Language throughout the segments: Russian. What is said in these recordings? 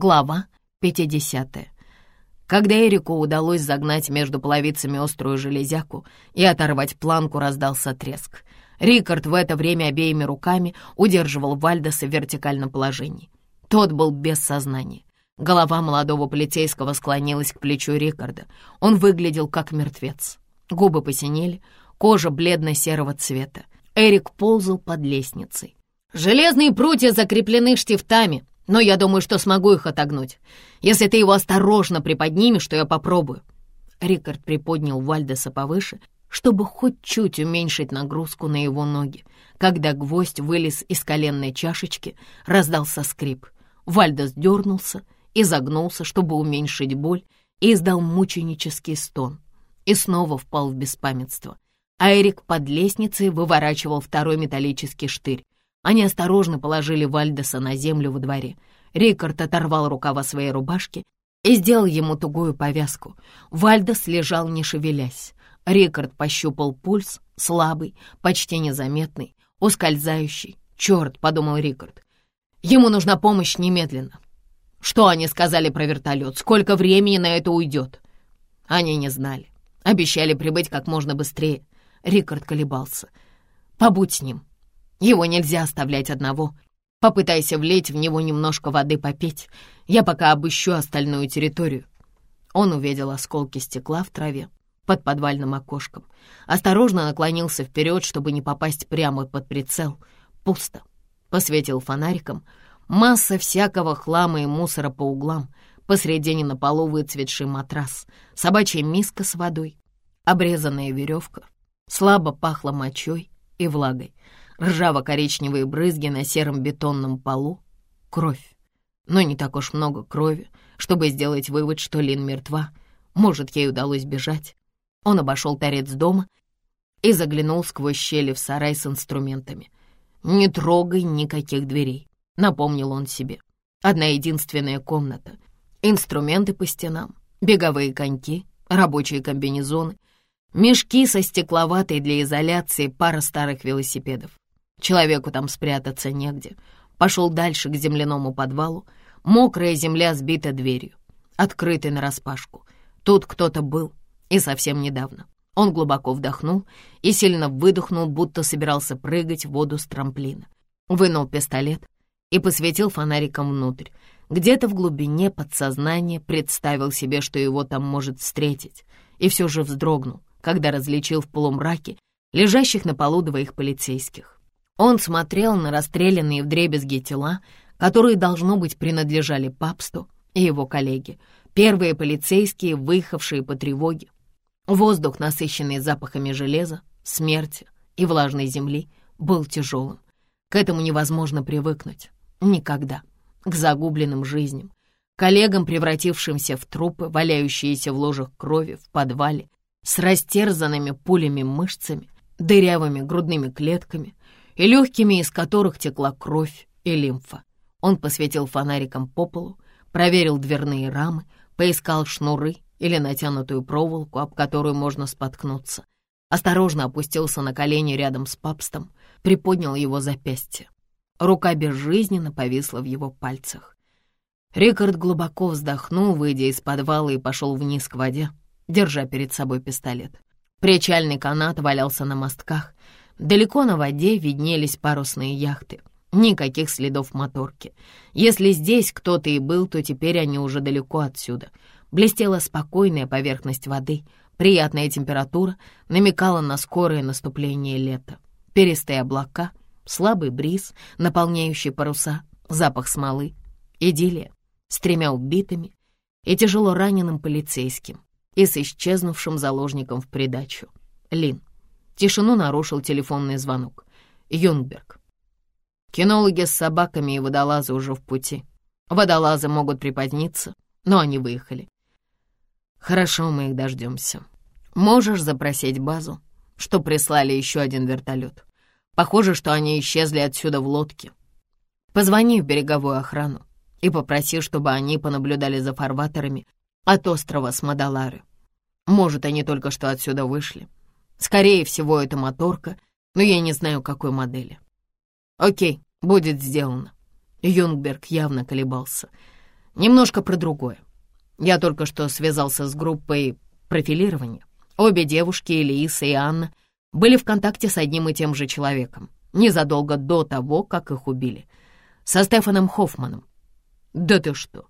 Глава 50. Когда Эрику удалось загнать между половицами острую железяку и оторвать планку, раздался треск. Рикард в это время обеими руками удерживал Вальдеса в вертикальном положении. Тот был без сознания. Голова молодого полицейского склонилась к плечу Рикарда. Он выглядел как мертвец. Губы посинели, кожа бледно-серого цвета. Эрик ползал под лестницей. «Железные прутья закреплены штифтами», но я думаю, что смогу их отогнуть. Если ты его осторожно приподнимешь, то я попробую». Рикард приподнял Вальдеса повыше, чтобы хоть чуть уменьшить нагрузку на его ноги. Когда гвоздь вылез из коленной чашечки, раздался скрип. Вальдес дернулся и загнулся, чтобы уменьшить боль, и издал мученический стон. И снова впал в беспамятство. А Эрик под лестницей выворачивал второй металлический штырь. Они осторожно положили Вальдеса на землю во дворе. Рикард оторвал рукава своей рубашки и сделал ему тугую повязку. Вальдес лежал, не шевелясь. Рикард пощупал пульс, слабый, почти незаметный, ускользающий. «Черт!» — подумал Рикард. «Ему нужна помощь немедленно». «Что они сказали про вертолет? Сколько времени на это уйдет?» Они не знали. Обещали прибыть как можно быстрее. Рикард колебался. «Побудь с ним. Его нельзя оставлять одного. Попытайся влить в него немножко воды попить. Я пока обыщу остальную территорию». Он увидел осколки стекла в траве под подвальным окошком. Осторожно наклонился вперед, чтобы не попасть прямо под прицел. Пусто. Посветил фонариком. Масса всякого хлама и мусора по углам. Посредине на полу выцветший матрас, собачья миска с водой, обрезанная веревка. Слабо пахло мочой и влагой ржаво-коричневые брызги на сером бетонном полу, кровь. Но не так уж много крови, чтобы сделать вывод, что Лин мертва. Может, ей удалось бежать. Он обошел торец дома и заглянул сквозь щели в сарай с инструментами. «Не трогай никаких дверей», — напомнил он себе. «Одна единственная комната. Инструменты по стенам, беговые коньки, рабочие комбинезоны, мешки со стекловатой для изоляции, пара старых велосипедов. Человеку там спрятаться негде. Пошел дальше к земляному подвалу. Мокрая земля сбита дверью, открытой нараспашку. Тут кто-то был, и совсем недавно. Он глубоко вдохнул и сильно выдохнул, будто собирался прыгать в воду с трамплина. Вынул пистолет и посветил фонариком внутрь. Где-то в глубине подсознания представил себе, что его там может встретить, и все же вздрогнул, когда различил в полумраке лежащих на полу двоих полицейских. Он смотрел на расстрелянные вдребезги тела, которые, должно быть, принадлежали папсту и его коллеге, первые полицейские, выехавшие по тревоге. Воздух, насыщенный запахами железа, смерти и влажной земли, был тяжелым. К этому невозможно привыкнуть. Никогда. К загубленным жизням, коллегам, превратившимся в трупы, валяющиеся в ложах крови в подвале, с растерзанными пулями мышцами, дырявыми грудными клетками, и легкими из которых текла кровь и лимфа. Он посветил фонариком по полу, проверил дверные рамы, поискал шнуры или натянутую проволоку, об которую можно споткнуться. Осторожно опустился на колени рядом с папстом, приподнял его запястье. Рука безжизненно повисла в его пальцах. Рикард глубоко вздохнул, выйдя из подвала и пошел вниз к воде, держа перед собой пистолет. Причальный канат валялся на мостках, Далеко на воде виднелись парусные яхты. Никаких следов моторки. Если здесь кто-то и был, то теперь они уже далеко отсюда. Блестела спокойная поверхность воды. Приятная температура намекала на скорое наступление лета. Перистые облака, слабый бриз, наполняющий паруса, запах смолы. Идиллия с тремя убитыми и тяжело раненым полицейским и с исчезнувшим заложником в придачу. Лин. Тишину нарушил телефонный звонок. Юнгберг. Кинологи с собаками и водолазы уже в пути. Водолазы могут припоздниться, но они выехали. Хорошо, мы их дождемся. Можешь запросить базу, что прислали еще один вертолет. Похоже, что они исчезли отсюда в лодке. Позвони в береговую охрану и попроси, чтобы они понаблюдали за фарватерами от острова Смадалары. Может, они только что отсюда вышли. Скорее всего, это моторка, но я не знаю, какой модели. Окей, будет сделано. Юнгберг явно колебался. Немножко про другое. Я только что связался с группой профилирования. Обе девушки, Элиса и Анна, были в контакте с одним и тем же человеком, незадолго до того, как их убили. Со Стефаном Хоффманом. Да ты что?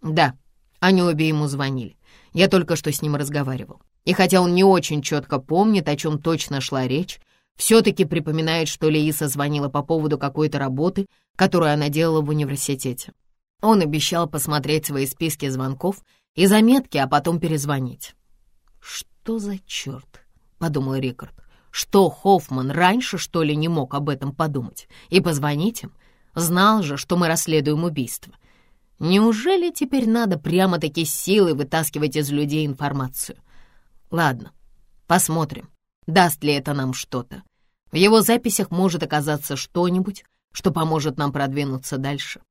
Да, они обе ему звонили. Я только что с ним разговаривал. И хотя он не очень четко помнит, о чем точно шла речь, все-таки припоминает, что Лииса звонила по поводу какой-то работы, которую она делала в университете. Он обещал посмотреть свои списки звонков и заметки, а потом перезвонить. «Что за черт?» — подумал Рикард. «Что, Хоффман раньше, что ли, не мог об этом подумать и позвонить им? Знал же, что мы расследуем убийство. Неужели теперь надо прямо-таки силой вытаскивать из людей информацию? Ладно, посмотрим, даст ли это нам что-то. В его записях может оказаться что-нибудь, что поможет нам продвинуться дальше.